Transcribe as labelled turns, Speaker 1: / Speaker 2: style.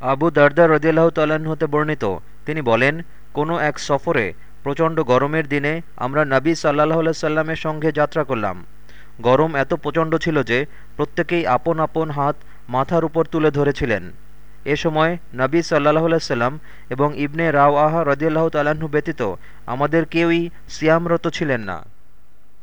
Speaker 1: আবু দারদা রদিয়াল্লাহ তাল্লাহ্ন হতে বর্ণিত। তিনি বলেন, কোনো এক সফরে প্রচণ্ড গরমের দিনে আমরা নবী সাল্লাহ সাল্লামের সঙ্গে যাত্রা করলাম। গরম এত প্রচণ্ড ছিল যে প্রত্যেকেই আপন আপন হাত মাথার উপর তুলে ধরেছিলেন। এ সময় নবী সাল্লাহ সাল্লাম এবং ইবনে রাও আহা রদিয়াল্লাহ তাল্লাহ্ন ব্যতীত আমাদের কেউই সিয়ামরত ছিলেন না।